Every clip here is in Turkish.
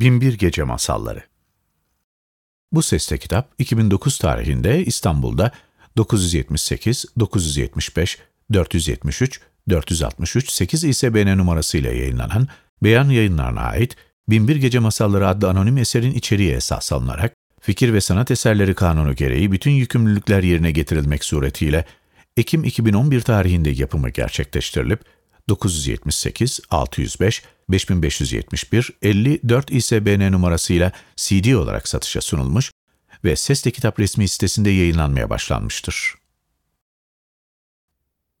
Binbir Gece Masalları. Bu sesli kitap 2009 tarihinde İstanbul'da 978, 975, 473, 463, 8 ISBN numarasıyla yayınlanan Beyan Yayınlarına ait Binbir Gece Masalları adlı anonim eserin içeriği esas alınarak, Fikir ve Sanat Eserleri Kanunu gereği bütün yükümlülükler yerine getirilmek suretiyle Ekim 2011 tarihinde yapımı gerçekleştirilip, 978, 605, 5571, 54 ISBN numarasıyla CD olarak satışa sunulmuş ve Sesli Kitap resmi sitesinde yayınlanmaya başlanmıştır.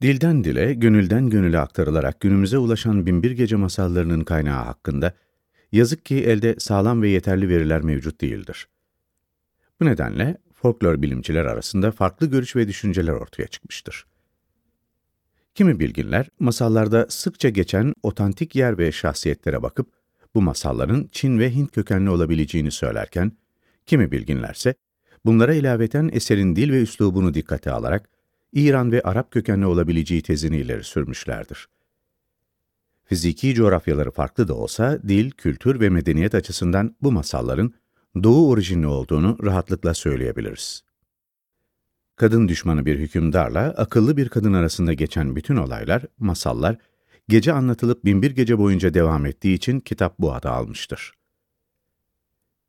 Dilden dile, gönülden gönüle aktarılarak günümüze ulaşan Binbir Gece masallarının kaynağı hakkında, yazık ki elde sağlam ve yeterli veriler mevcut değildir. Bu nedenle folklor bilimciler arasında farklı görüş ve düşünceler ortaya çıkmıştır. Kimi bilginler, masallarda sıkça geçen otantik yer ve şahsiyetlere bakıp, bu masalların Çin ve Hint kökenli olabileceğini söylerken, kimi bilginlerse, bunlara ilaveten eserin dil ve üslubunu dikkate alarak, İran ve Arap kökenli olabileceği tezini ileri sürmüşlerdir. Fiziki coğrafyaları farklı da olsa, dil, kültür ve medeniyet açısından bu masalların Doğu orijinli olduğunu rahatlıkla söyleyebiliriz. Kadın düşmanı bir hükümdarla akıllı bir kadın arasında geçen bütün olaylar, masallar, gece anlatılıp binbir gece boyunca devam ettiği için kitap bu adı almıştır.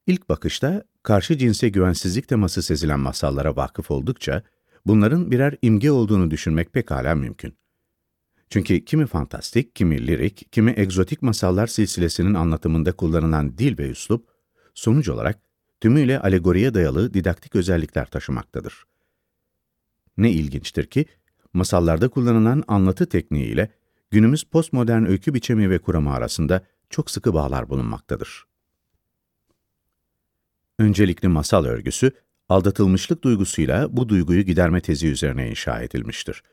İlk bakışta karşı cinse güvensizlik teması sezilen masallara vakıf oldukça, bunların birer imge olduğunu düşünmek pekala mümkün. Çünkü kimi fantastik, kimi lirik, kimi egzotik masallar silsilesinin anlatımında kullanılan dil ve üslup, sonuç olarak tümüyle alegoriye dayalı didaktik özellikler taşımaktadır. Ne ilginçtir ki, masallarda kullanılan anlatı tekniğiyle günümüz postmodern öykü biçimi ve kuramı arasında çok sıkı bağlar bulunmaktadır. Öncelikli masal örgüsü, aldatılmışlık duygusuyla bu duyguyu giderme tezi üzerine inşa edilmiştir.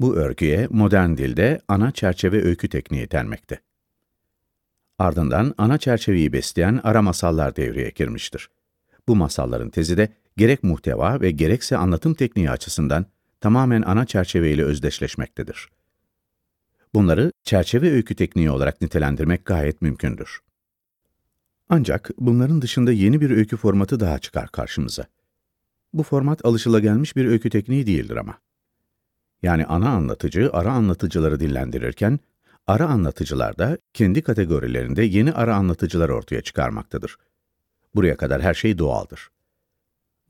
Bu örgüye modern dilde ana çerçeve öykü tekniği denmekte. Ardından ana çerçeveyi besleyen ara masallar devreye girmiştir. Bu masalların tezi de gerek muhteva ve gerekse anlatım tekniği açısından tamamen ana çerçeveyle özdeşleşmektedir. Bunları çerçeve öykü tekniği olarak nitelendirmek gayet mümkündür. Ancak bunların dışında yeni bir öykü formatı daha çıkar karşımıza. Bu format alışılagelmiş bir öykü tekniği değildir ama. Yani ana anlatıcı ara anlatıcıları dillendirirken, ara anlatıcılar da kendi kategorilerinde yeni ara anlatıcılar ortaya çıkarmaktadır. Buraya kadar her şey doğaldır.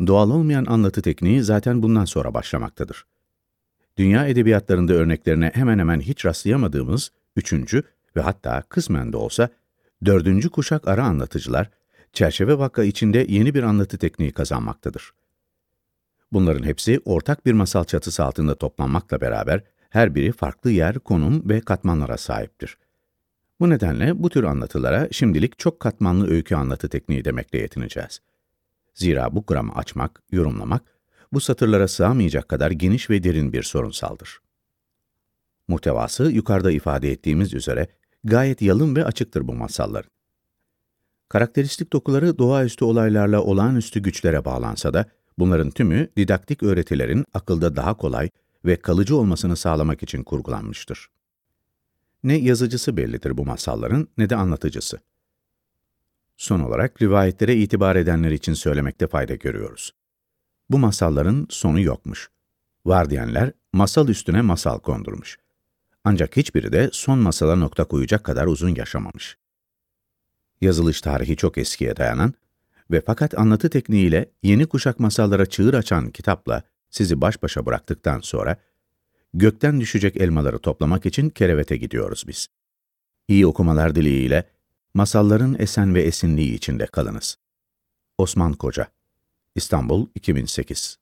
Doğal olmayan anlatı tekniği zaten bundan sonra başlamaktadır. Dünya edebiyatlarında örneklerine hemen hemen hiç rastlayamadığımız üçüncü ve hatta kısmen de olsa dördüncü kuşak ara anlatıcılar, çerçeve vakka içinde yeni bir anlatı tekniği kazanmaktadır. Bunların hepsi ortak bir masal çatısı altında toplanmakla beraber her biri farklı yer, konum ve katmanlara sahiptir. Bu nedenle bu tür anlatılara şimdilik çok katmanlı öykü anlatı tekniği demekle yetineceğiz. Zira bu gramı açmak, yorumlamak, bu satırlara sığamayacak kadar geniş ve derin bir sorunsaldır. Muhtevası yukarıda ifade ettiğimiz üzere gayet yalın ve açıktır bu masalların. Karakteristik dokuları doğaüstü olaylarla olağanüstü güçlere bağlansa da, bunların tümü didaktik öğretilerin akılda daha kolay ve kalıcı olmasını sağlamak için kurgulanmıştır. Ne yazıcısı bellidir bu masalların ne de anlatıcısı. Son olarak rivayetlere itibar edenler için söylemekte fayda görüyoruz. Bu masalların sonu yokmuş. Var diyenler masal üstüne masal kondurmuş. Ancak hiçbiri de son masala nokta koyacak kadar uzun yaşamamış. Yazılış tarihi çok eskiye dayanan ve fakat anlatı tekniğiyle yeni kuşak masallara çığır açan kitapla sizi baş başa bıraktıktan sonra gökten düşecek elmaları toplamak için kerevete gidiyoruz biz. İyi okumalar dileğiyle masalların esen ve esinliği içinde kalınız. Osman Koca İstanbul 2008